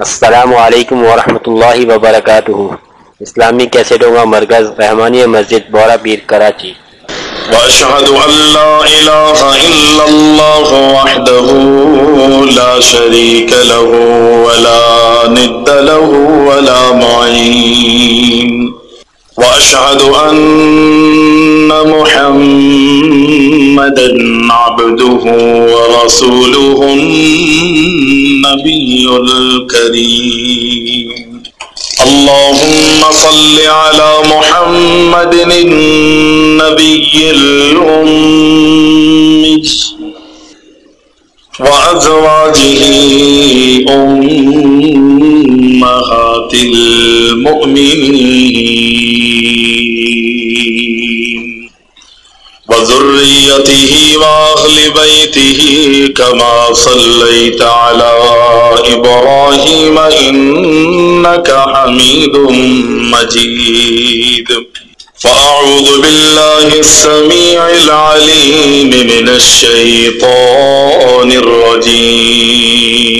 السلام علیکم ورحمۃ اللہ وبرکاتہ۔ اسلامی کیسٹوں کا مرکز رحمانی مسجد بورا پیر کراچی۔ وأشهد أن لا إله إلا الله وحده لا شريك له ولا ند له ولا معين وأشهد أن محمدا عبده ورسوله النبي الكريم. اللهم صل على محمد النبي الأمي وأزواجه أمهات. المؤمنين وذريته وأهل بيته كما صليت على إبراهيم إنك حميد مجيد فأعوذ بالله السميع العليم من الشيطان الرجيم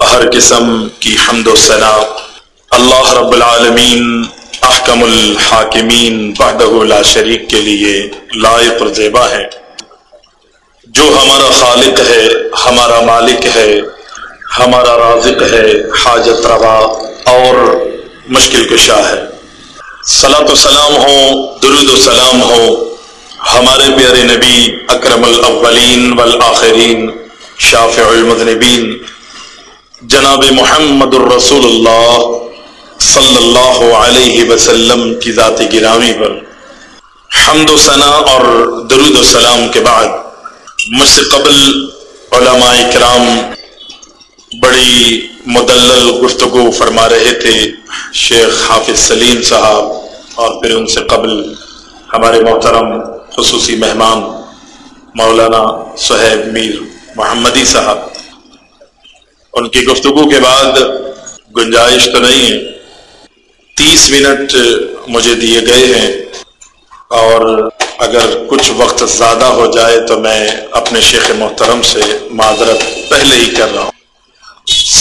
ہر قسم کی حمد و ثنا۔ اللہ رب العالمین، احکم الحاکمین، وحدہ لا شریک کے لیے لائق اور زیبا ہے۔ جو ہمارا خالق ہے، ہمارا مالک ہے، ہمارا رازق ہے، حاجت روا اور مشکل کشا ہے۔ صلاۃ و سلام ہو، درود و سلام ہو۔ ہمارے پیارے نبی اکرم الاولین والآخرین شافع المذنبین جناب محمد الرسول اللہ صلی اللہ علیہ وسلم کی ذات گرامی پر حمد و ثنا اور درود و سلام کے بعد مجھ سے قبل علماء کرام بڑی مدلل گفتگو فرما رہے تھے شیخ حافظ سلیم صاحب اور پھر ان سے قبل ہمارے محترم خصوصی مہمان مولانا صہیب میر محمدی صاحب ان کی گفتگو کے بعد گنجائش تو نہیں ہے۔ تیس منٹ مجھے دیے گئے ہیں اور اگر کچھ وقت زیادہ ہو جائے تو میں اپنے شیخ محترم سے معذرت پہلے ہی کر رہا ہوں۔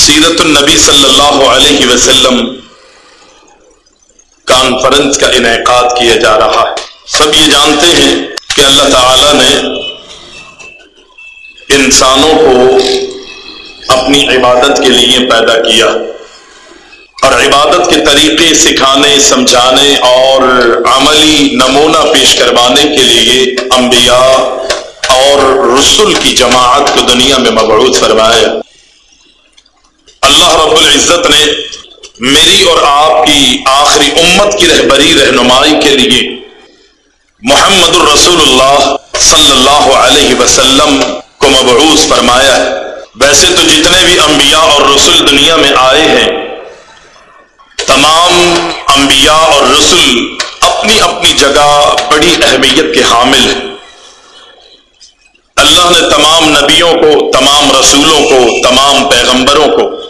سیرت النبی صلی اللہ علیہ وسلم کانفرنس کا انعقاد کیا جا رہا ہے۔ سب یہ جانتے ہیں کہ اللہ تعالی نے انسانوں کو اپنی عبادت کے لیے پیدا کیا اور عبادت کے طریقے سکھانے، سمجھانے اور عملی نمونہ پیش کروانے کے لیے انبیاء اور رسول کی جماعت کو دنیا میں مبعوث فرمایا۔ اللہ رب العزت نے میری اور آپ کی آخری امت کی رہبری، رہنمائی کے لیے محمد الرسول اللہ صلی اللہ علیہ وسلم کو مبعوث فرمایا ہے۔ ویسے تو جتنے بھی انبیاء اور رسول دنیا میں آئے ہیں، تمام انبیاء اور رسول اپنی اپنی جگہ بڑی اہمیت کے حامل ہیں۔ اللہ نے تمام نبیوں کو، تمام رسولوں کو، تمام پیغمبروں کو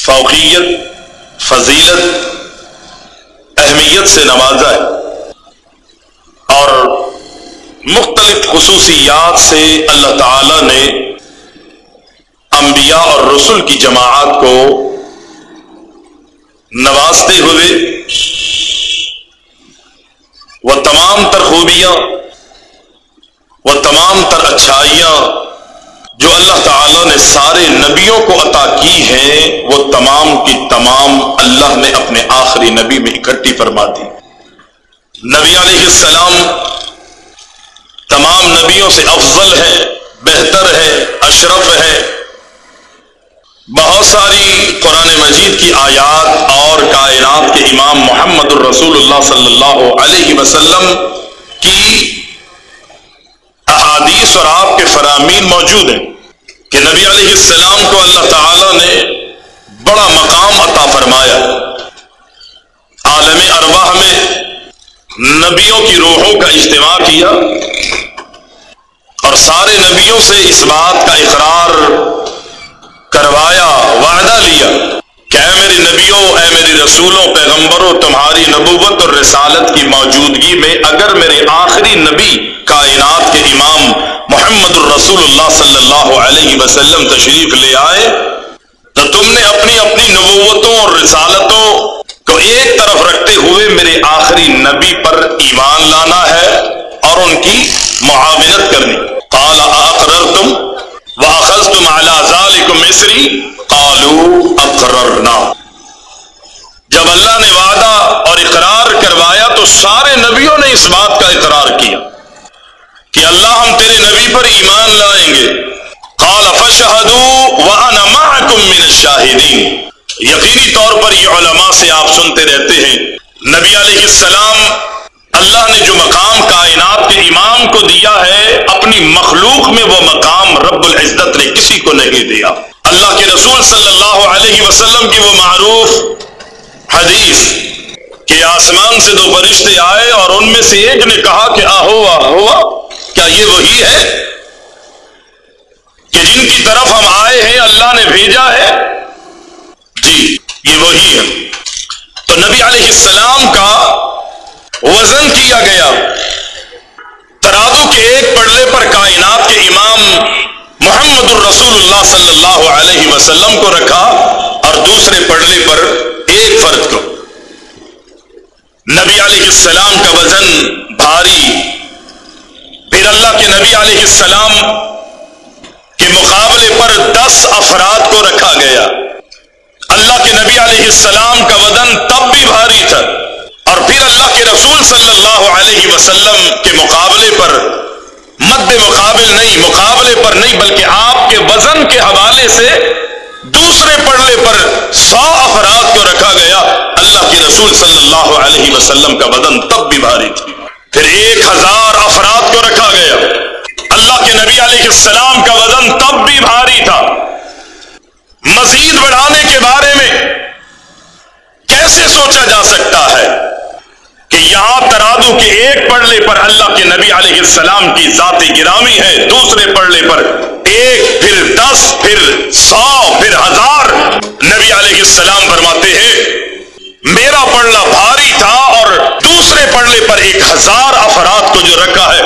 فوقیت، فضیلت، اہمیت سے نوازا ہے۔ اور مختلف خصوصیات سے اللہ تعالی نے انبیاء اور رسول کی جماعت کو نوازتے ہوئے وہ تمام تر خوبیاں، وہ تمام تر اچھائیاں جو اللہ تعالی نے سارے نبیوں کو عطا کی ہیں، وہ تمام کی تمام اللہ نے اپنے آخری نبی میں اکٹھی فرما دی۔ نبی علیہ السلام تمام نبیوں سے افضل ہے بہتر ہے اشرف ہے بہت ساری قرآن مجید کی آیات اور کائنات کے امام محمد الرسول اللہ صلی اللہ علیہ وسلم کی احادیث اور آپ کے فرامین موجود ہیں کہ نبی علیہ السلام کو اللہ تعالی نے بڑا مقام عطا فرمایا عالم ارواح میں نبیوں کی روحوں کا اجتماع کیا اور سارے نبیوں سے اس بات کا اقرار کروایا، وعدہ لیا کہ اے میری نبیوں، اے میری رسولوں، پیغمبروں، تمہاری نبوت اور رسالت کی موجودگی میں اگر میرے آخری نبی کائنات کے امام محمد الرسول اللہ صلی اللہ علیہ وسلم تشریف لے آئے، تو تم نے اپنی اپنی نبوتوں اور رسالتوں کو ایک طرف رکھتے ہوئے میرے آخری نبی پر ایمان لانا ہے اور ان کی معاونت کرنی۔ کالا آخر تم واخذ تم اعلی مصری قالو اقررنا۔ جب اللہ نے وعدہ اور اقرار کروایا تو سارے نبیوں نے اس بات کا اقرار کیا کہ اللہ ہم تیرے نبی پر ایمان لائیں گے۔ قال فشہدو وانا معکم من الشاہدین۔ یقینی طور پر یہ علماء سے آپ سنتے رہتے ہیں۔ نبی علیہ السلام مخلوق میں وہ مقام رب العزت نے کسی کو نہیں دیا۔ اللہ کے رسول صلی اللہ علیہ وسلم کی وہ معروف حدیث کہ آسمان سے دو فرشتے آئے اور ان میں سے ایک نے کہا کہ آہو آہو کیا یہ وہی ہے کہ جن کی طرف ہم آئے ہیں، اللہ نے بھیجا ہے؟ جی یہ وہی ہے۔ تو نبی علیہ السلام کا وزن کیا گیا؟ ترادو کے ایک پڑلے پر کائنات کے امام محمد الرسول اللہ صلی اللہ علیہ وسلم کو رکھا اور دوسرے پڑلے پر ایک فرد کو۔ نبی علیہ السلام کا وزن بھاری۔ پھر اللہ کے نبی علیہ السلام کے مقابلے پر دس افراد کو رکھا گیا۔ اللہ کے نبی علیہ السلام کا وزن تب بھی بھاری تھا۔ اور پھر اللہ کے رسول صلی اللہ علیہ وسلم کے مقابلے پر مد مقابل نہیں، مقابلے پر نہیں، بلکہ آپ کے وزن کے حوالے سے دوسرے پڑلے پر سو افراد کو رکھا گیا۔ اللہ کے رسول صلی اللہ علیہ وسلم کا وزن تب بھی بھاری تھی۔ پھر ایک ہزار افراد کو رکھا گیا۔ اللہ کے نبی علیہ السلام کا وزن تب بھی بھاری تھا۔ مزید بڑھانے کے بارے میں کیسے سوچا جا سکتا ہے؟ کہ یہاں ترادو کے ایک پڑلے پر اللہ کے نبی علیہ السلام کی ذات گرامی ہے، دوسرے پڑلے پر ایک، پھر دس، پھر سو، پھر ہزار نبی علیہ السلام فرماتے ہیں، میرا پڑلا بھاری تھا اور دوسرے پڑلے پر ایک ہزار افراد کو جو رکھا ہے،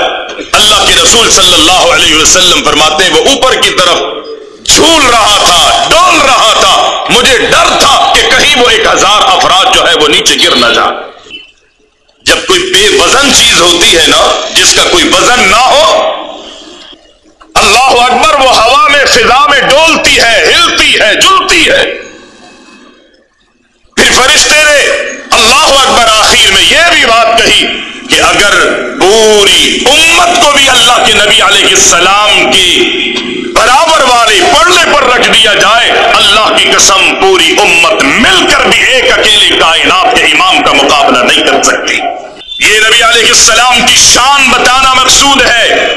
اللہ کے رسول صلی اللہ علیہ وسلم فرماتے ہیں، وہ اوپر کی طرف جھول رہا تھا ڈول رہا تھا، مجھے ڈر تھا کہ کہیں وہ ایک ہزار افراد جو ہے وہ نیچے گر نہ جائے۔ جب کوئی بے وزن چیز ہوتی ہے نا، جس کا کوئی وزن نہ ہو، اللہ اکبر وہ ہوا میں، فضا میں ڈولتی ہے، ہلتی ہے، جلتی ہے۔ پھر فرشتے نے اللہ اکبر آخر میں یہ بھی بات کہی کہ اگر پوری امت کو بھی اللہ کے نبی علیہ السلام کی برابر والے پڑھنے پر رکھ دیا جائے، اللہ کی قسم پوری امت مل کر بھی ایک اکیلے کائنات کے امام کا نہیں کر سکتی۔ یہ نبی علیہ السلام کی شان بتانا مقصود ہے۔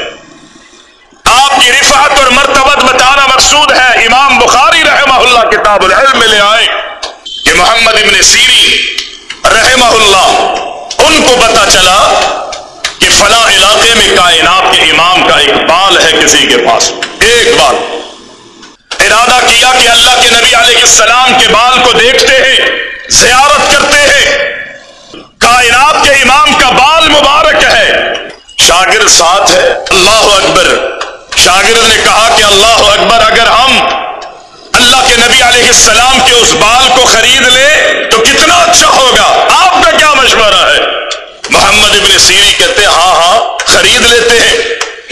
آپ کی رفعت اور مرتبت بتانا مقصود ہے۔ امام بخاری رحمہ اللہ کتاب العلم میں لے آئے کہ محمد ابن سیری رحمہ اللہ ان کو پتا چلا کہ فلاں علاقے میں کائنات کے امام کا ایک بال ہے کسی کے پاس۔ ایک بال ارادہ کیا کہ اللہ کے نبی علیہ السلام کے بال کو دیکھتے ہیں، زیارت کرتے ہیں۔ کائنات کے امام کا بال مبارک ہے۔ شاگرد ساتھ ہے۔ اللہ اکبر۔ شاگرد نے کہا کہ اللہ اکبر، اگر ہم اللہ کے نبی علیہ السلام کے اس بال کو خرید لے تو کتنا اچھا ہوگا۔ آپ کا کیا مشورہ ہے؟ محمد ابن سیری کہتے ہیں ہاں ہاں خرید لیتے ہیں۔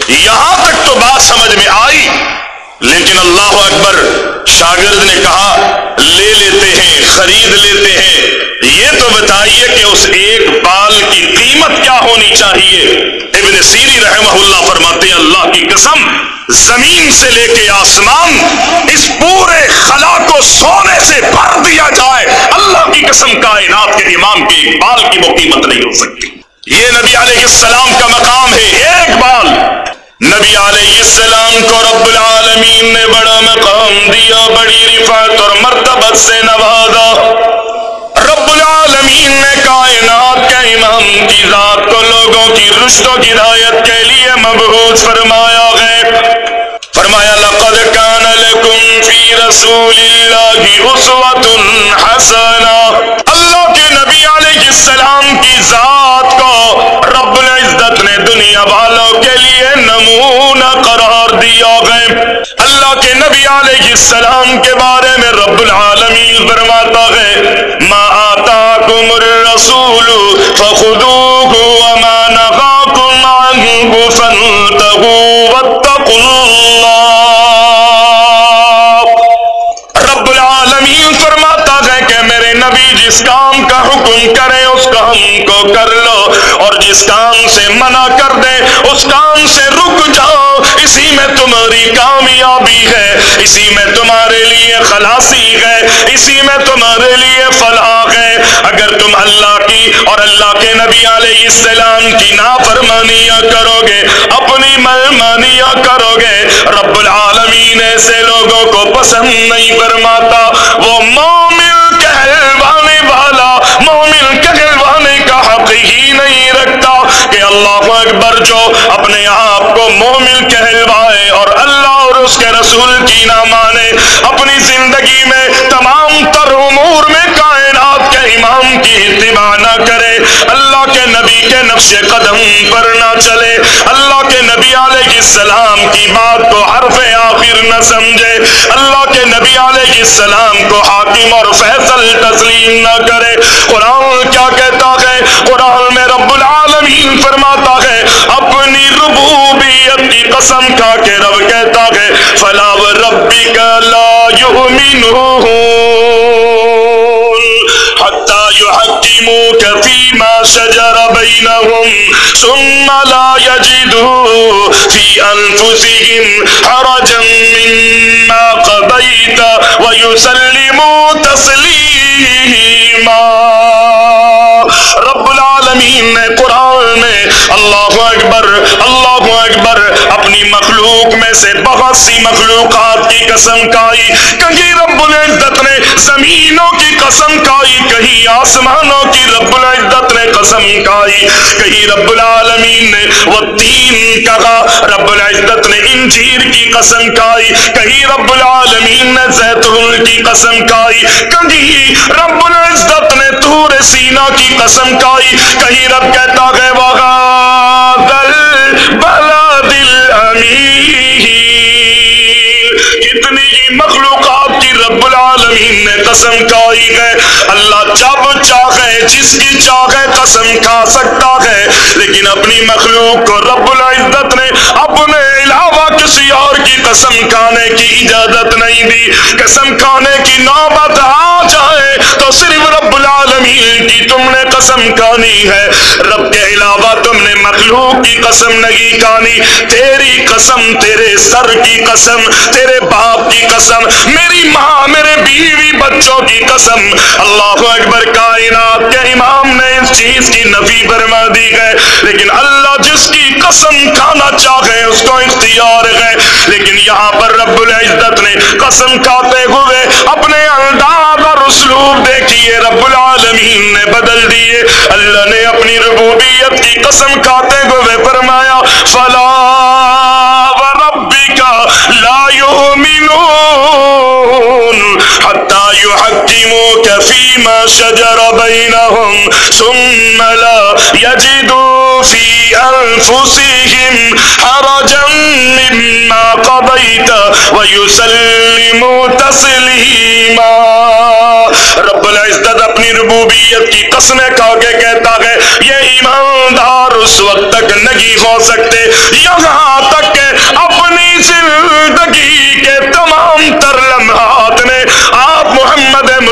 یہاں تک تو بات سمجھ میں آئی۔ لیکن اللہ اکبر شاگرد نے کہا، لے لیتے ہیں، خرید لیتے ہیں۔ یہ تو بتائیے کہ اس ایک بال کی قیمت کیا ہونی چاہیے؟ ابن سیری رحمہ اللہ فرماتے ہیں، اللہ کی قسم، زمین سے لے کے آسمان، اس پورے خلا کو سونے سے بھر دیا جائے۔ اللہ کی قسم، کائنات کے امام کی ایک بال کی وہ قیمت نہیں ہو سکتی۔ یہ نبی علیہ السلام کا مقام ہے، ایک بال۔ نبی علیہ السلام کو رب العالمین نے بڑا مقام دیا، بڑی رفعت اور مرتبت سے نوازا۔ رب العالمین نے کائنات کا امام کی ذات کو، لوگوں کی رشت و ہدایت کے لیے مبعوث فرمایا ہے فرمایا، لقد كان لكم في رسول الله اسوة حسنة اللہ کے نبی علیہ السلام کی ذات رب العزت نے دنیا والوں کے لیے نمونہ قرار دیا ہے۔ اللہ کے نبی علیہ السلام کے بارے میں رب العالمین فرماتا ہے، ما آتاکم الرسول فخذوه وما نهاكم عنه فانتهوا واتقوا اللہ. جس کام کا حکم کرے، اس کام کو کر لو۔ اور جس کام سے منع کر دے، اس کام سے رک جاؤ۔ اسی میں تمہاری کامیابی ہے۔ اسی میں تمہارے لیے خلاصی ہے۔ اسی میں تمہارے لیے فلاح ہے۔ اگر تم اللہ کی اور اللہ کے نبی علیہ السلام کی نافرمانیاں کرو گے، اپنی مرمانیاں کرو گے، رب العالمین ایسے لوگوں کو پسند نہیں فرماتا۔ وہ مومن اکبر جو اپنے آپ کو مومن کہلوائے اور اللہ اور اس کے رسول کی نہ مانے، اپنی زندگی میں تمام تر امور میں کائنات کے امام کی اتباع نہ کرے۔ اللہ کے نبی کے نقش قدم پر نہ چلے۔ اللہ کے نبی علیہ السلام کی بات کو حرف آخر نہ سمجھے۔ اللہ کے نبی علیہ السلام کو حاکم اور فیصل تسلیم نہ کرے۔ قرآن کیا کہتا ہے؟ قرآن میں رب العالمین فرماتا ہے، اپنی ربوبیت کی قسم کھا کے رب کہتا ہے، فلا ربی کا لا يؤمنون حتى يحكموك فيما شجر بينهم ثم لا يجدوا في أنفسهم حرجا مما قضيت ويسلموا تسليما رب العالمین نے قرآن اللہ اکبر اللہ اکبر۔ اپنی مخلوق میں سے بہت سی مخلوقات کی قسم کھائی کہیں رب العزت نے زمینوں کی قسم کھائی کہیں آسمانوں کی رب العزت نے قسم کھائی کہیں رب العالمین نے وہ تین کہا رب العزت نے انجیر کی قسم کھائی کہیں رب العالمین نے زیتون کی قسم کھائی کہیں رب العزت نے تور سینا کی قسم کھائی کہیں رب کہتا ہے وغادل کتنی ہی مخلوقات کی رب العالمین نے قسم کھائی ہے، اللہ جب چاہے جس کی چاہے قسم کھا سکتا ہے۔ لیکن اپنی مخلوق کو رب العزت نے اپنے علاوہ کسی اور کی قسم کھانے کی اجازت نہیں دی۔ قسم کھانے کی نوبت آ صرف رب العالمین کی تم نے قسم کھانی ہے۔ رب کے علاوہ تم نے مخلوق کی قسم نہیں کھانی تیری قسم، تیرے سر کی قسم، تیرے باپ کی قسم، میری ماں، میرے بیوی بچوں کی قسم۔ اللہ اکبر، کائنات کے امام نے اس چیز کی نفی فرما دی ہے۔ لیکن اللہ جس کی قسم کھانا چاہے، اس کو اختیار ہے۔ لیکن یہاں پر رب العزت نے قسم کھاتے ہوئے اپنے انداز اور اسلوب دیکھیے رب العالمین نے بدل دیے۔ اللہ نے اپنی ربوبیت کی قسم کھاتے ہوئے فرمایا، فلا وربک لا يؤمنون حتى يحكموك فيما شجر بينهم ثم لا يجدوا في أنفسهم حرجا مما قضيت ويسلموا تسليما رب العزت اپنی ربوبیت کی قسمیں کھا کے کہتا ہے، یہ ایماندار اس وقت تک نہیں ہو سکتے، یہاں تک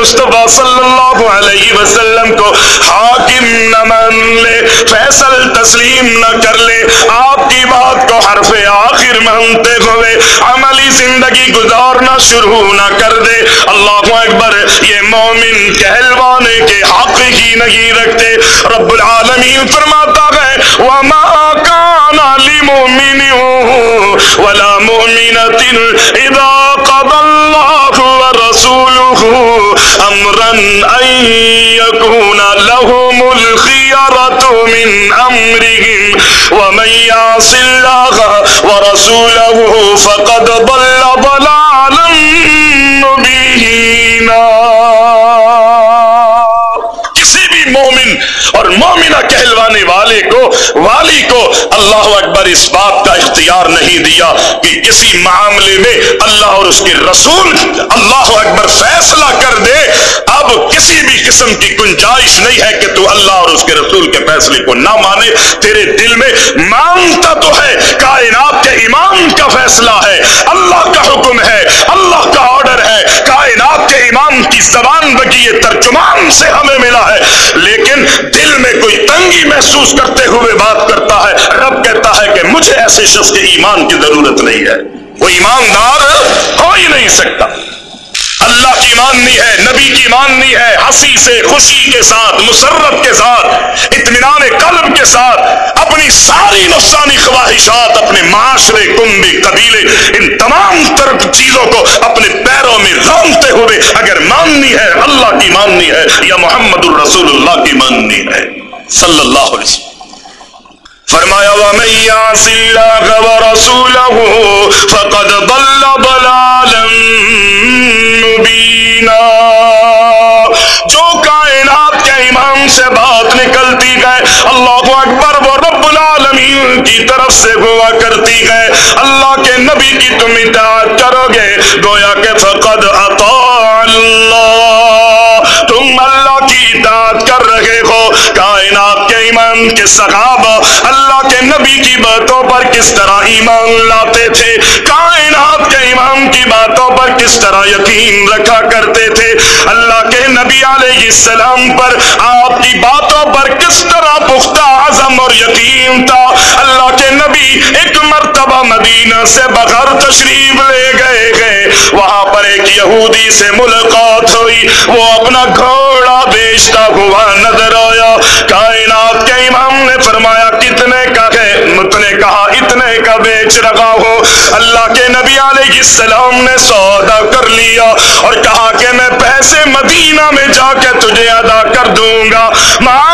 مصطفیٰ صلی اللہ علیہ وسلم کو حاکم نہ مان لے، فیصل تسلیم نہ کر لے۔ آپ کی بات کو حرف آخر مانتے ہوئے عملی زندگی گزارنا شروع نہ کر دے۔ اللہ اکبر، یہ مومن کہلوانے کے حق ہی نہیں رکھتے۔ رب العالمین فرماتا ہے، وما كان لمؤمن ولا مؤمنة إذا قضى الله رسوله ورسوله أمرا أن يكون لهم الخيرة من أمرهم. ومن يعص الله ورسوله فقد ضل ضلالا. مومنہ کہلوانے والے کو، والی کو اللہ اکبر اس بات کا اختیار نہیں دیا کہ کسی معاملے میں اللہ اور اس کے رسول اللہ اکبر فیصلہ کر دے۔ اب کسی بھی قسم کی گنجائش نہیں ہے کہ تو اللہ اور اس کے رسول کے فیصلے کو نہ مانے۔ تیرے دل میں مانتا تو ہے، کائنات کے امام کا فیصلہ ہے۔ اللہ کا حکم ہے، اللہ کا آرڈر ہے۔ کائنات کے امام کی زبان بگی ترجمان سے ہمیں ملا ہے۔ لیکن دل میں کوئی تنگی محسوس کرتے ہوئے بات کرتا ہے، رب کہتا ہے کہ مجھے ایسے شخص کے ایمان کی ضرورت نہیں ہے۔ وہ ایماندار ہو ہی نہیں سکتا۔ اللہ کی ماننی ہے، نبی کی ماننی ہے، ہنسی سے، خوشی کے ساتھ، مسرت کے ساتھ، اطمینان قلب کے ساتھ، اپنی ساری نفسانی خواہشات، اپنے معاشرے، کنبے، قبیلے، ان تمام ترک چیزوں کو اپنے پیروں میں رونتے ہوئے اگر ماننی ہے، اللہ کی ماننی ہے یا محمد الرسول اللہ کی ماننی ہے۔ صلی اللہ علیہ وسلم. فرمایا، وَمَن يَعْصِ اللَّهَ وَرَسُولَهُ فَقَدْ ضَلَّ ضَلَالًا مُبِينًا۔ جو کائنات کے امام سے بات نکلتی ہے، اللہ اکبر، وہ رب العالمین کی طرف سے ہوا کرتی ہے۔ اللہ کے نبی کی تم اطاعت کرو گے، گویا کہ فقد اطاع اللہ۔ تم اللہ کی اطاعت کر کائنات کے ایمان کے صحابہ، اللہ کے نبی کی باتوں پر کس طرح ایمان لاتے تھے؟ کائنات کے ایمان کی باتوں پر کس طرح یقین رکھا کرتے تھے؟ اللہ کے نبی علیہ السلام پر آپ کی باتوں پر کس طرح پختہ عزم اور یقین تھا؟ اللہ کے نبی ایک مرتبہ مدینہ سے بغیر تشریف لے گئے گئے، وہاں پر ایک یہودی سے ملاقات ہوئی، وہ اپنا گھوڑا فرشتہ ہوا نظر آیا۔ کائنات کے امام نے فرمایا، کتنے کا ہے؟ مت نے کہا، اتنے کا بیچ رہا ہو۔ اللہ کے نبی علیہ السلام نے سودا کر لیا اور کہا کہ میں پیسے مدینہ میں جا کے تجھے ادا کر دوں گا۔ ماں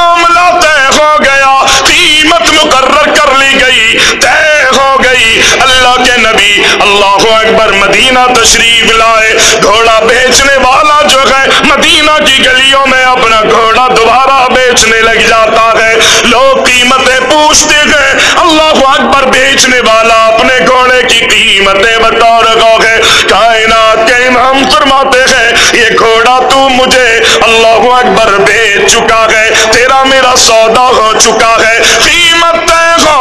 کے نبی اللہ اکبر مدینہ تشریف لائے، گھوڑا بیچنے والا جو ہے، مدینہ کی گلیوں میں اپنا گھوڑا دوبارہ بیچنے لگ جاتا ہے۔ لوگ قیمتیں پوچھتے ہیں، اللہ اکبر بیچنے والا اپنے گھوڑے کی قیمتیں بتا رہا ہے کائنات کے امام فرماتے ہیں، یہ گھوڑا تو مجھے اللہ اکبر بیچ چکا ہے، تیرا میرا سودا ہو چکا ہے۔ قیمت طے ہو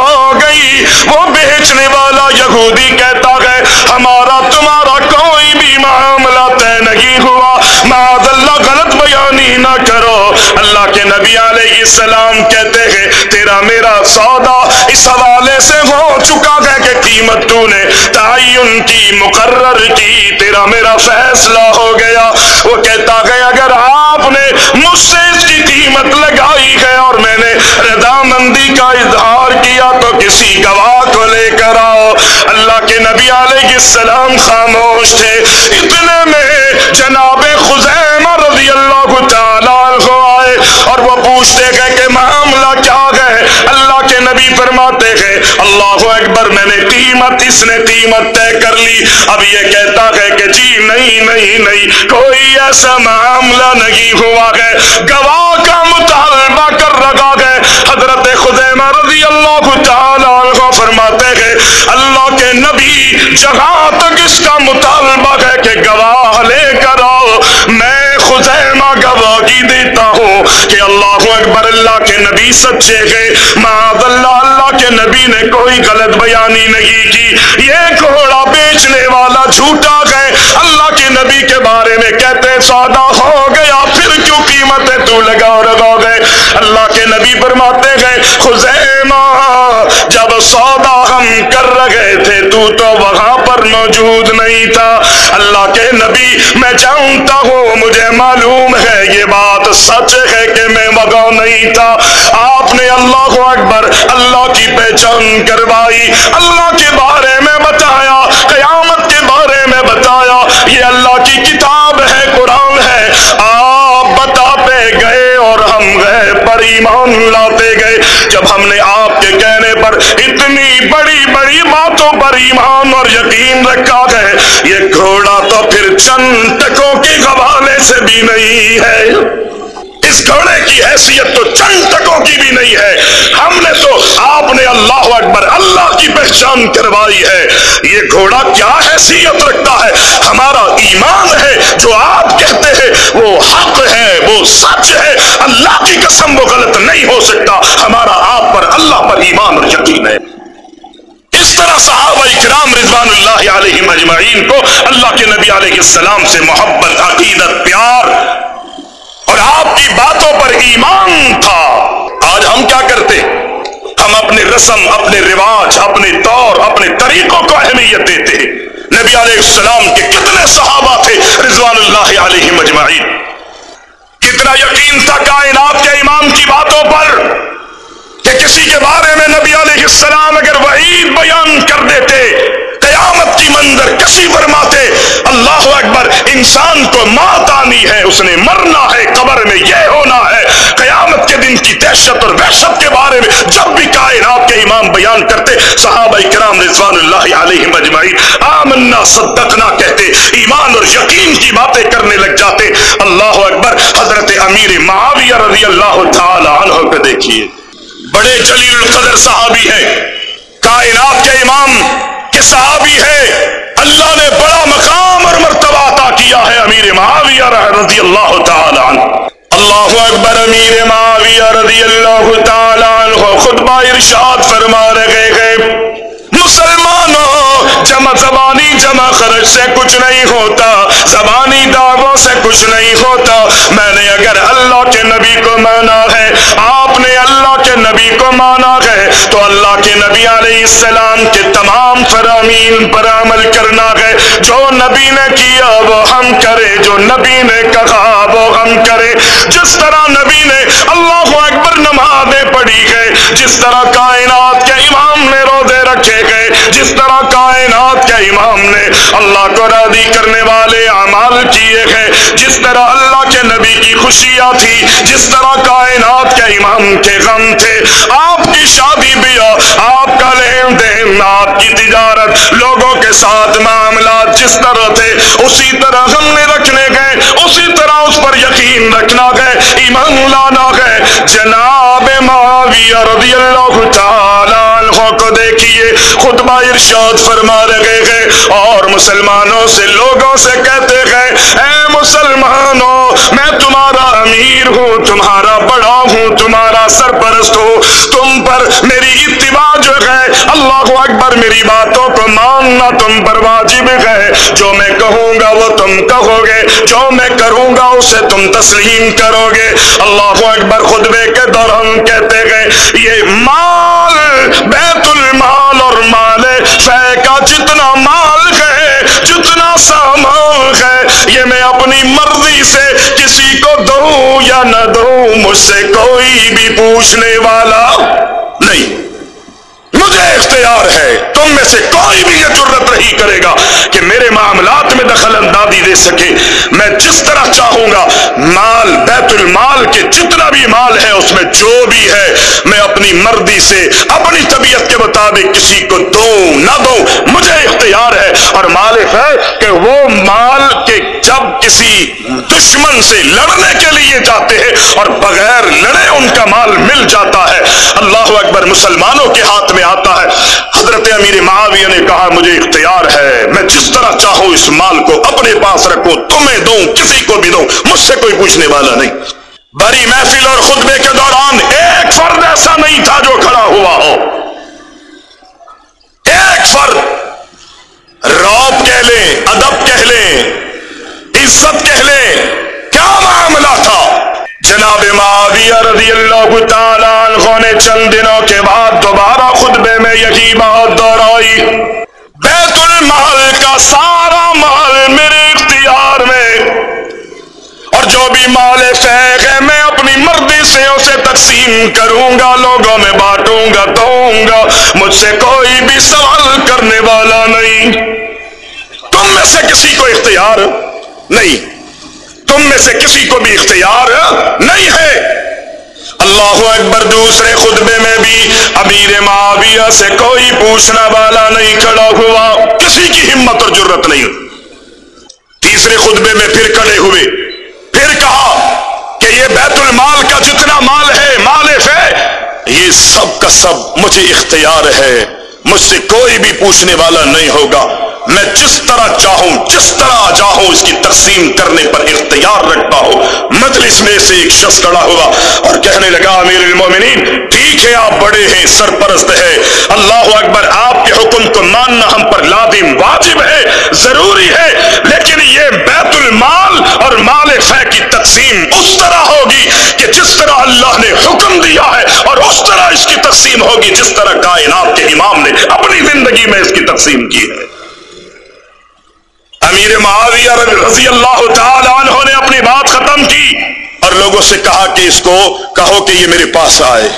گئی وہ بیچنے والا یہودی کہتا ہے، ہمارا تمہارا کوئی بھی معاملہ طے نہیں ہوا۔ معاذ اللہ غلط بیانی نہ کرو۔ اللہ کے نبی علیہ السلام کہتے ہیں، تیرا میرا سودا اس حوالے سے ہو چکا ہے کہ قیمت تو نے تعین کی، مقرر کی، تیرا میرا فیصلہ ہو گیا۔ وہ کہتا ہے، اگر آپ نے مجھ سے اس کی قیمت لگائی ہے اور بندی کا اظہار کیا تو کسی گواہ کو لے کر آؤ۔ اللہ کے نبی علیہ السلام خاموش تھے۔ اتنے میں جناب خزیمہ رضی اللہ تعالیٰ کو آئے اور وہ پوچھتے نبی فرماتے ہیں، اللہ اکبر، میں نے قیمت، اس نے قیمت طے کر لی۔ اب یہ کہتا ہے کہ جی نہیں نہیں نہیں، کوئی ایسا معاملہ نہیں ہوا ہے۔ گواہ کا مطالبہ کر رکھا ہے۔ حضرت خزیمہ رضی اللہ تعالیٰ عنہ فرماتے ہیں، اللہ کے نبی جہاں تک اس کا مطالبہ ہے کہ گواہ کہ اللہ اکبر، اللہ کے نبی سچے ہیں معاذ اللہ اللہ کے نبی نے کوئی غلط بیانی نہیں کی۔ یہ گھوڑا بیچنے والا جھوٹا ہے اللہ کے نبی کے بارے میں کہتے سودا ہو گیا، پھر کیوں قیمتیں تو لگا لگا گئے؟ اللہ کے نبی فرماتے گئے، خزیمہ، جب سودا تھے، تو تو وہاں پر موجود نہیں تھا۔ اللہ کے نبی، میں جانتا ہوں، مجھے معلوم ہے، یہ بات سچ ہے کہ میں وہاں نہیں تھا۔ آپ نے اللہ کو اکبر اللہ کی پہچان کروائی، اللہ کے بارے میں بتایا، قیامت کے بارے میں بتایا۔ یہ اللہ کی کتاب ہے، قرآن ہے۔ آپ بتاتے گئے اور ہم گئے پر ایمان لاتے گئے۔ جب ہم نے آپ کے کہنے پر اتنی بڑی بڑی بات یقین رکھا ہے۔ یہ گھوڑا تو پھر چند ٹکوں کے حوالے سے بھی نہیں ہے۔ اس گھوڑے کی حیثیت تو چند تکوں کی بھی نہیں ہے۔ ہم نے تو آپ نے اللہ اکبر اللہ کی پہچان کروائی ہے۔ یہ گھوڑا کیا حیثیت رکھتا ہے؟ ہمارا ایمان ہے، جو آپ کہتے ہیں، وہ حق ہے، وہ سچ ہے۔ اللہ کی قسم وہ غلط نہیں ہو سکتا۔ ہمارا آپ پر اللہ پر ایمان اور یقین ہے۔ طرح صحابہ اکرام رضوان اللہ علیہ مجمعین کو اللہ کے نبی علیہ السلام سے محبت، عقیدت، پیار اور آپ کی باتوں پر ایمان تھا۔ آج ہم کیا کرتے؟ ہم اپنے رسم، اپنے رواج، اپنے طور، اپنے طریقوں کو اہمیت دیتے نبی علیہ السلام کے کتنے صحابہ تھے رضوان اللہ علیہ مجمعین کتنا یقین تھا کائنات کے امام کی باتوں پر۔ کہ کسی کے بارے میں نبی علیہ السلام اگر وعید بیان کر دیتے، قیامت کی منظر کشی فرماتے، اللہ اکبر، انسان کو موت آنی ہے، اس نے مرنا ہے، قبر میں یہ ہونا ہے، قیامت کے دن کی دہشت اور وحشت کے بارے میں جب بھی کائنات کے امام بیان کرتے، صحابہ کرام رضوان اللہ علیہ مجمعین آمنا، صدقنا کہتے، ایمان اور یقین کی باتیں کرنے لگ جاتے۔ اللہ اکبر، حضرت امیر معاویہ رضی اللہ تعالی عنہ کو دیکھیے۔ بڑے جلیل القدر صحابی ہیں۔ کائنات کے امام کے صحابی ہے اللہ نے بڑا مقام اور مرتبہ عطا کیا ہے امیر معاویہ رضی اللہ تعالی عنہ۔ اللہ اکبر امیر معاویہ رضی اللہ تعالی عنہ خطبہ ارشاد فرما رہے گئے مسلمانوں، جمع زبانی جمع خرچ سے کچھ نہیں ہوتا، زبانی دعووں سے کچھ نہیں ہوتا۔ میں نے اگر اللہ کے نبی کو مانا ہے، آپ نے اللہ نبی کو مانا ہے تو اللہ کے نبی علیہ السلام کے تمام فرامین پر عمل کرنا ہے جو نبی نے کیا وہ ہم کرے، جو نبی نے کہا وہ ہم کرے۔ جس طرح نبی نے اللہ اکبر نمازیں پڑھی ہے جس طرح کائنات کے امام نے روزے رکھے گئے، جس طرح کائنات امام نے اللہ کو راضی کرنے والے اعمال کیے ہیں۔ جس طرح اللہ کے نبی کی خوشیاں تھی جس طرح کائنات کے امام کے غم تھے۔ آپ کی شادی بیاہ، آپ کا لین دین، آپ کی تجارت، لوگوں کے ساتھ معاملات جس طرح تھے، اسی طرح ہم نے رکھنے گئے۔ اسی طرح اس پر یقین رکھنا گئے۔ ایمان لانا گئے۔ جناب معاویہ رضی اللہ تعالی عنہ کو دیکھیے خطبہ ارشاد فرما رہے ہیں۔ اور مسلمانوں سے لوگوں سے کہتے ہیں، اے مسلمانوں، میں تمہارا امیر ہوں، تمہارا بڑا ہوں، تمہارا سرپرست ہوں۔ تم پر میری اتباع جو ہے، اللہ اکبر میری باتوں کو ماننا تم پر واجب ہے۔ جو میں کہوں گا، وہ تم کہو گے۔ جو میں کروں گا، اسے تم تسلیم کرو گے۔ اللہ اکبر خطبے کے دوران کہتے گئے یہ مال بیت جتنا ہے، یہ میں اپنی مرضی سے کسی کو دوں یا نہ دوں، مجھ سے کوئی بھی پوچھنے والا نہیں۔ مجھے اختیار ہے۔ تم میں سے کوئی بھی یہ ضرورت نہیں کرے گا کہ میرے معاملات میں دخل اندازی دے سکے۔ میں جس طرح چاہوں گا، مال، بیت المال کے جتنا بھی مال ہے، اس میں جو بھی ہے، میں اپنی مرضی سے، اپنی طبیعت کے مطابق کسی کو دوں، نہ دوں، مجھے اختیار ہے۔ اور مالک ہے کہ وہ مال کے جب کسی دشمن سے لڑنے کے لیے جاتے ہیں اور بغیر لڑے ان کا مال مل جاتا ہے۔ اللہ اکبر، مسلمانوں کے ہاتھ میں آتا ہے۔ حضرت امیر معاویہ نے کہا، مجھے اختیار ہے، میں جس طرح چاہوں اس مال کو اپنے پاس رکھوں، تمہیں دوں، کسی کو بھی دوں، مجھ سے کوئی پوچھنے والا نہیں۔ بڑی محفل اور خطبے کے دوران ایک فرد ایسا نہیں تھا جو کھڑا ہوا ہو۔ ایک فرد روب کہہ لیں ادب کہہ لیں عزت کہہ لیں کیا معاملہ تھا جناب معاویہ رضی اللہ تعالیٰ عنہ نے چند دنوں کے بعد دوبارہ خطبے میں یہی بات دہرائی۔ بیت المال کا سارا مال میرے اختیار میں۔ اور جو بھی مال فیق ہے، میں اپنی مرضی سے اسے تقسیم کروں گا، لوگوں میں بانٹوں گا، دوں گا۔ مجھ سے کوئی بھی سوال کرنے والا نہیں۔ تم میں سے کسی کو اختیار نہیں۔ تم میں سے کسی کو بھی اختیار نہیں ہے۔ اللہ اکبر دوسرے خطبے میں بھی امیر معاویہ سے کوئی پوچھنا والا نہیں کھڑا ہوا۔ کسی کی ہمت اور ضرورت نہیں۔ تیسرے خطبے میں پھر کھڑے ہوئے۔ پھر کہا کہ یہ بیت المال کا جتنا مال ہے مال ہے۔ یہ سب کا سب مجھے اختیار ہے۔ مجھ سے کوئی بھی پوچھنے والا نہیں ہوگا۔ میں جس طرح چاہوں، جس طرح چاہوں اس کی تقسیم کرنے پر اختیار رکھتا ہوں۔ مجلس میں سے ایک شخص کھڑا ہوا اور کہنے لگا، امیر المومنین، ٹھیک ہے، آپ بڑے ہیں، سرپرست ہے اللہ اکبر، آپ کے حکم کو ماننا ہم پر لازم، واجب ہے، ضروری ہے، لیکن یہ بیت المال اور مال فہ کی تقسیم اس طرح ہوگی کہ جس طرح اللہ نے حکم دیا ہے اور اس طرح اس کی تقسیم ہوگی جس طرح کائنات کے امام نے اپنی زندگی میں اس کی تقسیم کی ہے۔ امیر معاویہ رضی اللہ تعالی عنہ نے اپنی بات ختم کی اور لوگوں سے کہا کہ اس کو کہو کہ یہ میرے پاس آئے۔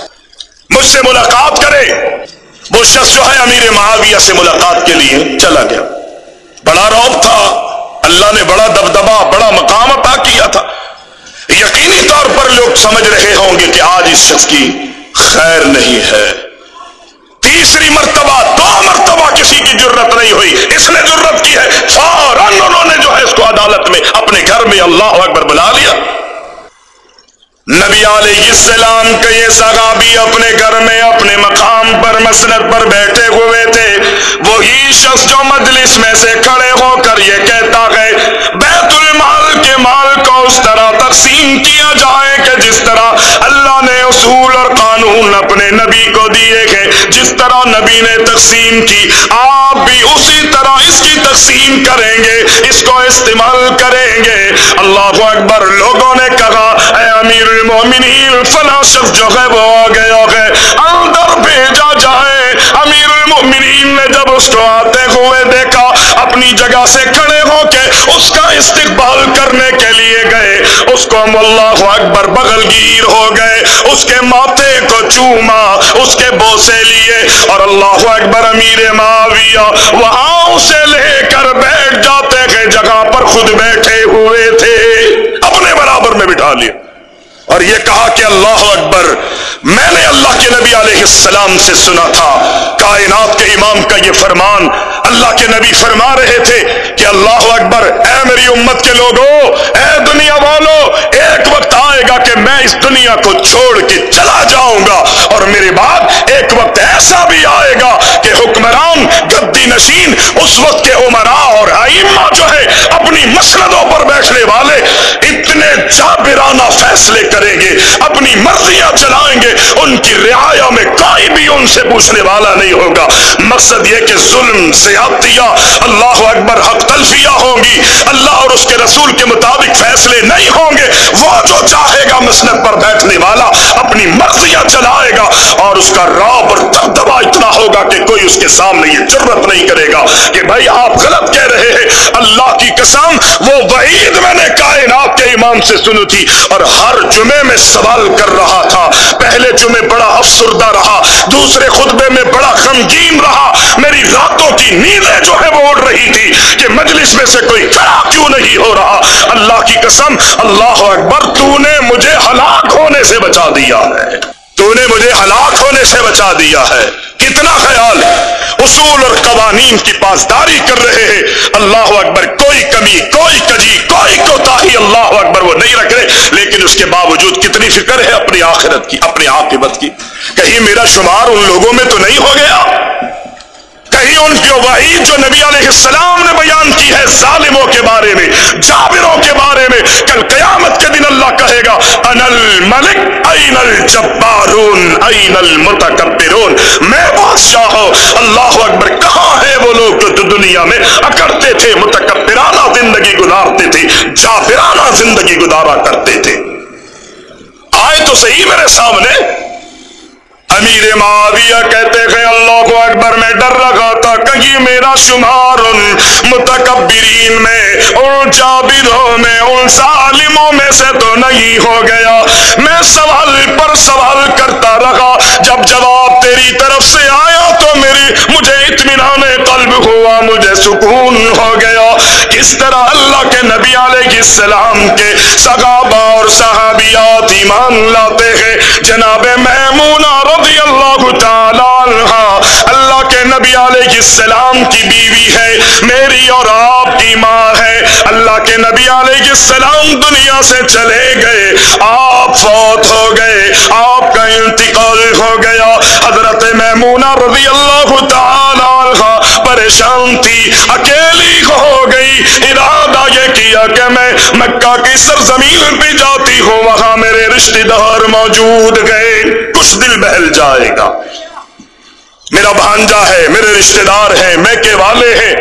مجھ سے ملاقات کرے وہ شخص جو ہے امیر معاویہ سے ملاقات کے لیے چلا گیا۔ بڑا روب تھا۔ اللہ نے بڑا دبدبا بڑا مقام عطا کیا تھا۔ یقینی طور پر لوگ سمجھ رہے ہوں گے کہ آج اس شخص کی خیر نہیں ہے۔ تیسری مرتبہ، دو مرتبہ کسی کی ضرورت نہیں ہوئی۔ اس نے ضرورت کی ہے۔ فوراً انہوں نے جو ہے اس کو عدالت میں اپنے گھر میں اللہ اکبر بلا لیا۔ نبی علیہ السلام کے یہ صحابی اپنے گھر میں، اپنے مقام پر مسنت پر بیٹھے ہوئے تھے۔ وہی شخص جو مجلس میں سے کھڑے ہو کر یہ کہتا ہے، بیت المال اس طرح تقسیم کیا جائے کہ جس طرح اللہ نے اصول اور قانون اپنے نبی کو دیے ہیں جس طرح نبی نے تقسیم کی، آپ بھی اسی طرح اس کی تقسیم کریں گے، اس کو استعمال کریں گے۔ اللہ اکبر لوگوں نے کہا، اے امیر المومنین، فلا شخص جو ہے وہ آ گیا ہے۔ اندر بھیجا جائے۔ امیر المومنین نے جب اس کو آتے ہوئے دیکھا اپنی جگہ سے کھڑے ہو کے اس کا استقبال کرنے کے لیے گئے۔ اس کو اللہ اکبر بغل گیر ہو گئے۔ اس کے ماتھے کو چوما، اس کے بوسے لیے۔ اور اللہ اکبر امیر معاویہ وہاں اسے لے کر بیٹھ جاتے ہیں جگہ پر خود بیٹھے ہوئے تھے۔ اپنے برابر میں بٹھا لیا۔ اور یہ کہا کہ اللہ اکبر، میں نے اللہ کے نبی علیہ السلام سے سنا تھا، کائنات کے امام کا یہ فرمان اللہ کے نبی فرما رہے تھے کہ اللہ اکبر، اے میری امت کے لوگوں اے دنیا والوں ایک وقت آئے گا کہ میں اس دنیا کو چھوڑ کے چلا جاؤں گا اور میرے بعد ایک وقت ایسا بھی آئے گا کہ حکمران، گدی نشین، اس وقت کے عمرا اور ائمہ جو ہے اپنی مسندوں پر بیٹھنے والے اتنے جابرانہ فیصلے کریں گے، اپنی مرضیاں چلائیں گے، ان کی رعایا میں کوئی بھی ان سے پوچھنے والا نہیں ہوگا۔ مقصد یہ کہ ظلم، زیادتیاں، اللہ اکبر حق تلفیاں ہوں گی، اللہ اور اس کے رسول کے مطابق فیصلے نہیں ہوں گے۔ وہ جو چاہے گا مسنت پر بیٹھنے والا اپنی مرضیاں چلائے گا اور اس کا راب اور دبدبا اتنا ہوگا کہ کوئی اس کے سامنے یہ ضرورت نہیں کرے گا کہ بھائی آپ غلط کہہ رہے ہیں، اللہ کی قسم، وہ وعید میں نے کائنات کے امام سے سنی تھی اور ہر جمعے میں سوال کر رہا تھا۔ پہلے جمعے بڑا افسردہ رہا، دوسرے خطبے میں بڑا غمگین رہا۔ میری راتوں کی نیندیں جو ہے وہ اڑ رہی تھی کہ مجلس میں سے کوئی کھڑا کیوں نہیں ہو رہا؟ اللہ کی قسم، اللہ اکبر۔ تو نے مجھے ہلاک ہونے سے بچا دیا ہے تو نے مجھے ہلاک ہونے سے بچا دیا ہے کتنا خیال ہے اصول اور قوانین کی پاسداری کر رہے ہیں اللہ اکبر کوئی کمی کوئی کجی کوئی کوتا اللہ اکبر وہ نہیں رکھ رہے لیکن اس کے باوجود کتنی فکر ہے اپنی آخرت کی اپنی عاقبت کی کہیں میرا شمار ان لوگوں میں تو نہیں ہو گیا کہیں ان کی وحید جو نبی علیہ السلام نے بیان کی ہے ظالموں کے بارے میں، جابروں کے بارے میں، کل قیامت کے دن اللہ کہے گا ان الملک این الجبارون این المتکبرون میں بادشاہ ہوں، اللہ اکبر، کہاں ہے وہ لوگ جو دنیا میں اکڑتے تھے، متکبرانہ زندگی گزارتے تھے، جابرانہ زندگی گزارا کرتے تھے؟ آئے تو صحیح میرے سامنے امیر معاویہ کہتے ہیں، اللہ کو اکبر، میں ڈر رہا تھا، کہیں میرا شمار ان متکبرین میں، ان جابروں میں، ان ظالموں میں سے تو نہیں ہو گیا۔ میں سوال پر سوال کرتا رہا، جب جواب تیری طرف سے آیا تو میری، مجھے اطمینان قلب ہوا، مجھے سکون ہو گیا۔ کس طرح اللہ کے نبی علیہ السلام کے صحابہ اور صحابیات ایمان لاتے ہیں؟ جناب محمونا رضی اللہ تعالی اللہ کے نبی علیہ السلام کی بیوی ہے، میری اور آپ کی ماں ہے۔ اللہ کے نبی علیہ السلام دنیا سے چلے گئے، آپ فوت ہو گئے، آپ کا انتقال ہو گیا۔ حضرت محمونہ رضی اللہ تعالی پریشان تھی، اکیلی ہو گئی۔ ارادہ یہ کیا کہ میں مکہ کی سرزمین پہ جاتی ہوں، وہاں میرے رشتہ دار موجود گئے کچھ دل بہل جائے گا۔ میرا بھانجا ہے، میرے رشتہ دار ہیں میں کے والے ہیں۔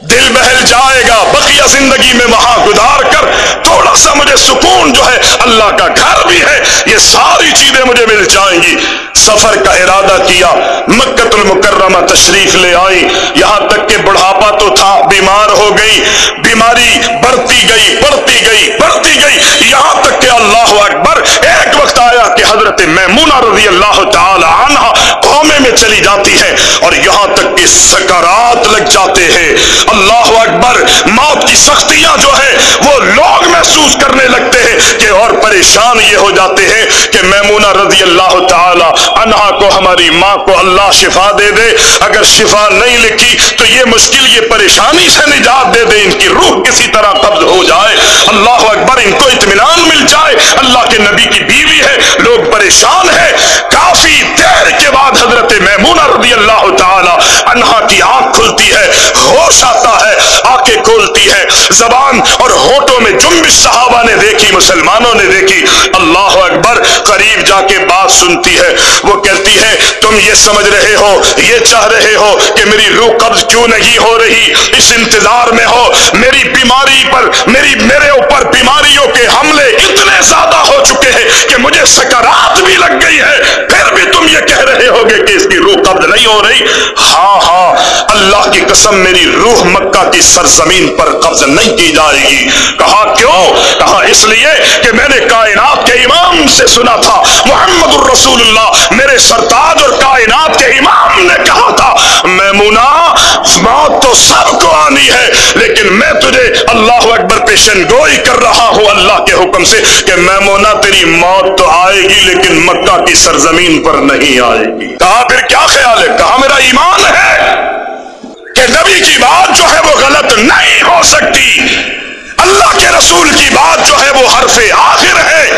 دل بہل جائے گا، بقیہ زندگی میں وہاں گزار کر تھوڑا سا مجھے سکون جو ہے، اللہ کا گھر بھی ہے، یہ ساری چیزیں مجھے مل جائیں گی۔ سفر کا ارادہ کیا مکت المکرمہ تشریف لے آئی یہاں تک کہ بڑھاپا تو تھا، بیمار ہو گئی، بیماری بڑھتی گئی بڑھتی گئی بڑھتی گئی۔ یہاں تک کہ اللہ اکبر، ایک وقت آیا کہ حضرت میمونہ رضی اللہ تعالی عنہ قومے میں چلی جاتی ہے اور یہاں تک کہ سکرات لگ جاتے ہیں۔ اللہ اکبر، موت کی سختیاں جو ہے وہ لوگ محسوس کرنے لگتے ہیں کہ اور پریشان یہ ہو جاتے ہیں کہ میمونہ رضی اللہ تعالی انہا کو ہماری ماں کو اللہ شفا دے دے۔ اگر شفا نہیں لکھی تو یہ مشکل، یہ پریشانی سے نجات دے دے، ان کی روح کسی طرح قبض ہو جائے۔ اللہ اکبر، ان کو اطمینان مل جائے۔ اللہ کے نبی کی بیوی ہے لوگ پریشان ہے کافی دیر کے بعد حضرت میمونہ رضی اللہ تعالی انہا کی آنکھ کھلتی ہے، ہوش آتا ہے، آنکھیں کھولتی ہے زبان اور ہوٹوں میں جنبش صحابہ نے دیکھی، مسلمانوں نے دیکھی۔ اللہ اکبر قریب جا کے بات سنتی ہے۔ وہ کہتی ہے تم یہ سمجھ رہے ہو، یہ چاہ رہے ہو کہ میری روح قبض کیوں نہیں ہو رہی؟ اس انتظار میں ہو، میری بیماری پر، میری میرے اوپر بیماریوں کے حملے اتنے زیادہ ہو چکے ہیں کہ مجھے سکرات بھی لگ گئی ہے۔ پھر بھی تم یہ کہہ رہے ہو گے کہ اس کی روح قبض نہیں ہو رہی۔ ہاں ہاں اللہ کی قسم، میری روح مکہ کی سرزمین پر قبض نہیں کی جائے گی کہا کیوں؟ کہا اس لیے کہ میں نے کائنات کے امام سے سنا تھا۔ محمد الرسول اللہ، میرے سرتاج اور کائنات کے امام نے کہا تھا۔ میمونا موت تو سب کو آنی ہے۔ لیکن میں تجھے اللہ اکبر پیشن گوئی کر رہا ہوں اللہ کے حکم سے کہ میمونا تیری موت تو آئے گی، لیکن مکہ کی سرزمین پر نہیں آئے گی۔ کہا پھر کیا خیال ہے؟ کہا میرا ایمان ہے کہ نبی کی بات جو ہے وہ غلط نہیں ہو سکتی۔ اللہ کے رسول کی بات جو ہے وہ حرف آخر ہے۔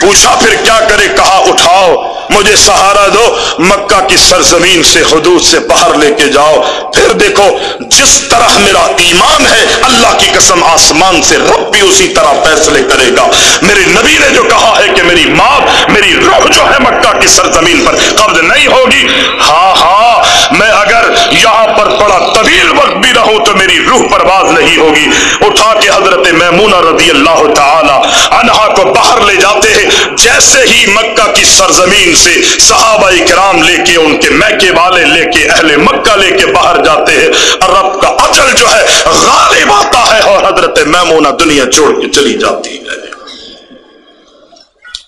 پوچھا پھر کیا کرے؟ کہا، اٹھاؤ، مجھے سہارا دو، مکہ کی سرزمین سے حدود سے باہر لے کے جاؤ۔ پھر دیکھو، جس طرح میرا ایمان ہے، اللہ کی قسم آسمان سے رب بھی اسی طرح فیصلے کرے گا۔ میرے نبی نے جو کہا ہے کہ میری ماں، میری روح جو ہے مکہ کی سرزمین پر قبض نہیں ہوگی۔ ہاں ہاں میں اگر یہاں پر بڑا طویل وقت بھی رہوں تو میری روح پرواز نہیں ہوگی۔ اٹھا کے حضرت میمونہ رضی اللہ تعالی انہا کو باہر لے جاتے ہیں۔ جیسے ہی مکہ کی سرزمین سے صحابہ کرام لے کے ان کے میکے والے لے کے اہل مکہ لے کے باہر جاتے ہیں، رب کا اجل جو ہے غالب آتا ہے اور حضرت میمونہ دنیا چھوڑ کے چلی جاتی ہے۔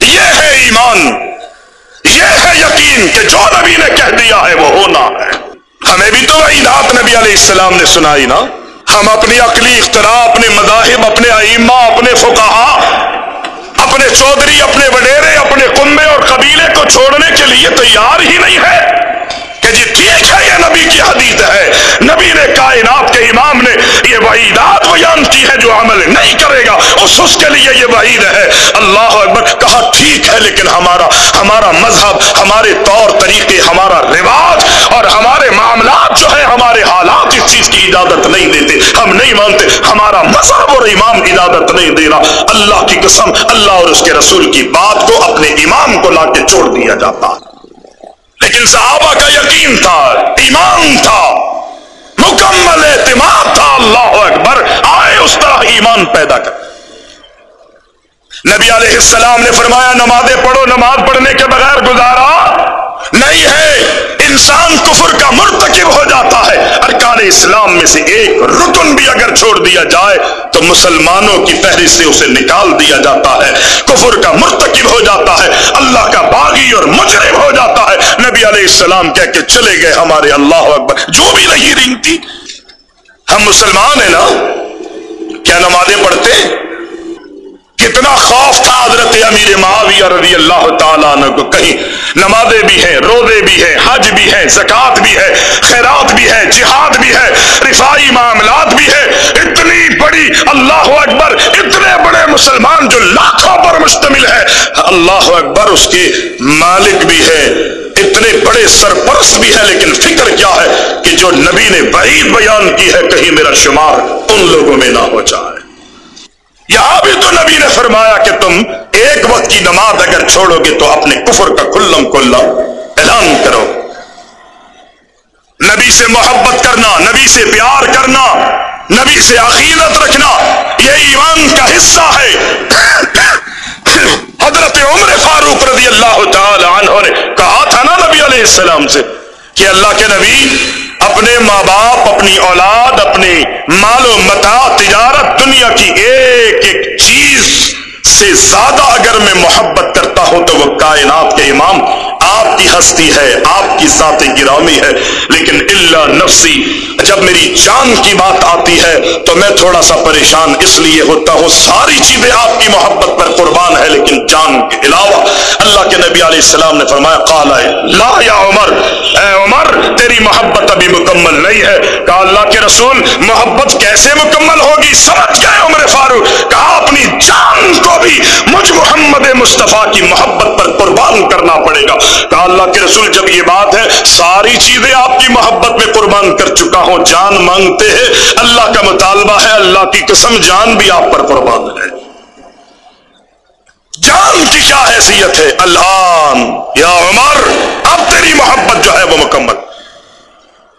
یہ ہے ایمان، یہ ہے یقین کہ جو نبی نے کہہ دیا ہے وہ ہونا ہے۔ ہمیں بھی تو وہی رات نبی علیہ السلام نے سنائی نا۔ ہم اپنی عقلی اختراع، اپنے مذاہب، اپنے ائمہ، اپنے فقہا اپنے چودھری، اپنے وڈیرے، اپنے کنبے اور قبیلے کو چھوڑنے کے لیے تیار ہی نہیں ہے کہ جی ٹھیک ہے یہ نبی کی حدیث ہے۔ نبی نے کائنات کے امام نے یہ وعیدات بیان کی ہے جو عمل نہیں کرے گا، اس اس کے لیے یہ وعید ہے۔ اللہ اکبر، کہا ٹھیک ہے، لیکن ہمارا ہمارا مذہب، ہمارے طور طریقے، ہمارا رواج اور ہمارے معاملات جو ہے ہمارے حالات اس چیز کی اجازت نہیں دیتے۔ ہم نہیں مانتے ہمارا مذہب اور امام اجازت نہیں دے رہا اللہ کی قسم، اللہ اور اس کے رسول کی بات کو اپنے امام کو لا کے چھوڑ دیا جاتا۔ لیکن صحابہ کا یقین تھا، ایمان تھا، مکمل اعتماد تھا، اللہ اکبر، آئے اس طرح ایمان پیدا کر۔ نبی علیہ السلام نے فرمایا، نمازیں پڑھو، نماز پڑھنے کے بغیر گزارا نہیں ہے۔ انسان کفر کا مرتکب ہو جاتا ہے۔ ارکان اسلام میں سے ایک رکن بھی اگر چھوڑ دیا جائے، تو مسلمانوں کی فہرست سے اسے نکال دیا جاتا ہے۔ کفر کا مرتکب ہو جاتا ہے۔ اللہ کا باغی اور مجرم ہو جاتا ہے۔ نبی علیہ السلام کہہ کے چلے گئے ہمارے اللہ اکبر۔ جو بھی نہیں رنگتی۔ ہم مسلمان ہیں نا۔ کیا نمازیں پڑھتے؟ کتنا خوف تھا حضرت امیر معاویہ رضی اللہ تعالیٰ عنہ کو۔ کہیں نمازیں بھی ہیں، روزے بھی ہیں، حج بھی ہیں، زکوٰۃ بھی ہے، خیرات بھی ہے جہاد بھی ہے، رفائی معاملات بھی ہے اتنی بڑی اللہ اکبر، اتنے بڑے مسلمان جو لاکھوں پر مشتمل ہے اللہ اکبر، اس کے مالک بھی ہے اتنے بڑے سرپرست بھی ہے لیکن فکر کیا ہے کہ جو نبی نے بعید بیان کی ہے، کہیں میرا شمار ان لوگوں میں نہ ہو جائے۔ یہاں بھی تو نبی نے فرمایا کہ تم ایک وقت کی نماز اگر چھوڑو گے تو اپنے کفر کا کلم کلا اعلان کرو۔ نبی سے محبت کرنا، نبی سے پیار کرنا، نبی سے عقیدت رکھنا، یہ ایمان کا حصہ ہے۔ حضرت عمر فاروق رضی اللہ تعالی عنہ نے کہا تھا نا نبی علیہ السلام سے کہ اللہ کے نبی اپنے ماں باپ، اپنی اولاد، اپنی مال و متا تجارت، دنیا کی ایک ایک چیز سے زیادہ اگر میں محبت کرتا ہوں تو وہ کائنات کے امام آپ کی ہستی ہے، آپ کی ذات گرامی ہے۔ لیکن اللہ نفسی، جب میری جان کی بات آتی ہے تو میں تھوڑا سا پریشان اس لیے ہوتا ہوں۔ ساری چیزیں آپ کی محبت پر قربان ہے لیکن جان کے علاوہ اللہ کے نبی علیہ السلام نے فرمایا، قال لا یا عمر، اے عمر، تیری محبت ابھی مکمل نہیں ہے۔ کہا، اللہ کے رسول، محبت کیسے مکمل ہوگی؟ سمجھ گئے عمر فاروق؟ کہا، اپنی جان کو بھی مجھ محمد مصطفیٰ کی محبت پر قربان کرنا پڑے گا۔ کہا اللہ کے رسول، جب یہ بات ہے، ساری چیزیں آپ کی محبت میں قربان کر چکا ہوں، جان مانگتے ہیں۔ اللہ کا مطالبہ ہے، اللہ کی قسم، جان بھی آپ پر قربان ہے۔ جان کی کیا حیثیت ہے؟ اللہ یا عمر، اب تیری محبت جو ہے وہ مکمل۔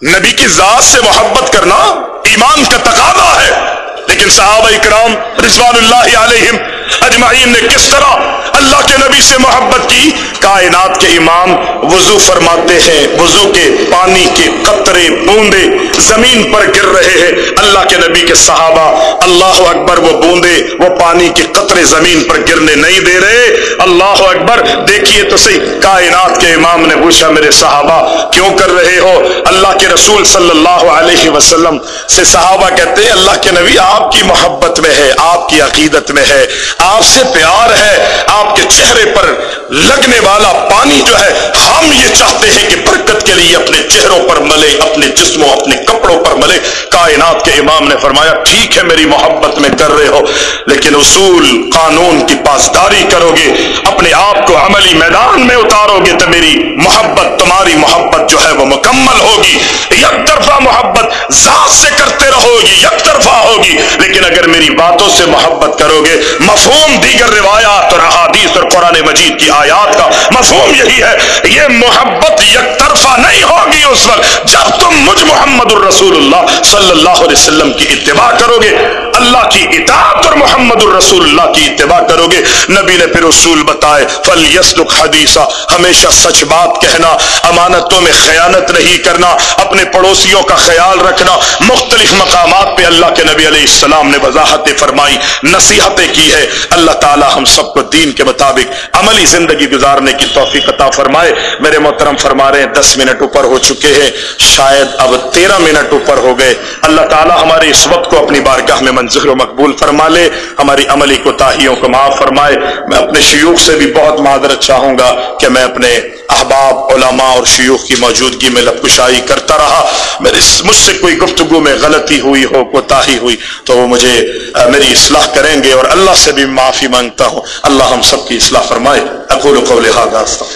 نبی کی ذات سے محبت کرنا ایمان کا تقاضا ہے۔ لیکن صحابہ اکرام رضوان اللہ علیہم اجمعین نے کس طرح اللہ کے نبی سے محبت کی؟ کائنات کے امام وضو فرماتے ہیں، وضو کے پانی کے قطرے بوندے، زمین پر گر رہے ہیں۔ اللہ کے نبی کے صحابہ اللہ اکبر وہ بوندے، وہ پانی کے قطرے زمین پر گرنے نہیں دے رہے۔ اللہ اکبر، دیکھیے تو صحیح، کائنات کے امام نے پوچھا، میرے صحابہ، کیوں کر رہے ہو؟ اللہ کے رسول صلی اللہ علیہ وسلم سے صحابہ کہتے ہیں، اللہ کے نبی آپ کی محبت میں ہے، آپ کی عقیدت میں ہے۔ آپ سے پیار ہے، آپ کے چہرے پر لگنے والا پانی جو ہے، ہم یہ چاہتے ہیں کہ برکت کے لیے اپنے چہروں پر ملے، اپنے جسموں، اپنے کپڑوں پر ملے۔ کائنات کے امام نے فرمایا، ٹھیک ہے میری محبت میں کر رہے ہو، لیکن اصول قانون کی پاسداری کرو گے، اپنے آپ کو عملی میدان میں اتارو گے تو میری محبت، تمہاری محبت جو ہے وہ مکمل ہوگی۔ یک طرفہ محبت ذات سے کرتے رہو گی، یک طرفہ ہوگی۔ لیکن اگر میری باتوں سے محبت کرو گے، مفہوم دیگر روایات اور احادیث اور قرآن مجید کی آیات کا مفہوم یہی ہے۔ یہ محبت یک طرفہ نہیں ہوگی اس وقت جب تم مجھ محمد الرسول اللہ صلی اللہ علیہ وسلم کی اتباع کرو گے۔ اللہ کی اطاعت اور محمد الرسول اللہ کی اتباع کرو گے۔ نبی نے پھر اصول بتائے فل یسلک حدیثہ ہمیشہ سچ بات کہنا، امانتوں میں خیانت نہیں کرنا، اپنے پڑوسیوں کا خیال رکھنا۔ مختلف مقامات پہ اللہ کے نبی علیہ السلام نے وضاحتیں فرمائی، نصیحتیں کی ہے اللہ تعالی ہم سب کو دین کے مطابق عملی زندگی گزارنے کی توفیق عطا فرمائے۔ میرے محترم فرما رہے ہیں، دس منٹ اوپر ہو چکے ہیں، شاید اب تیرہ منٹ اوپر ہو گئے۔ اللہ تعالی ہمارے اس وقت کو اپنی بارگاہ میں منظر و مقبول فرما لے، ہماری عملی کوتاہیوں کو معاف فرمائے۔ میں اپنے شیوخ سے بھی بہت معذرت چاہوں گا کہ میں اپنے احباب، علماء اور شیوخ کی موجودگی میں لبکشائی کرتا رہا۔ میرے مجھ سے کوئی گفتگو میں غلطی ہوئی ہو، کوتاہی ہوئی، تو وہ مجھے میری اصلاح کریں گے اور اللہ سے بھی معافی مانگتا ہوں۔ اللہ ہم سب کی اصلاح فرمائے۔ اقول قول هذا، استغفر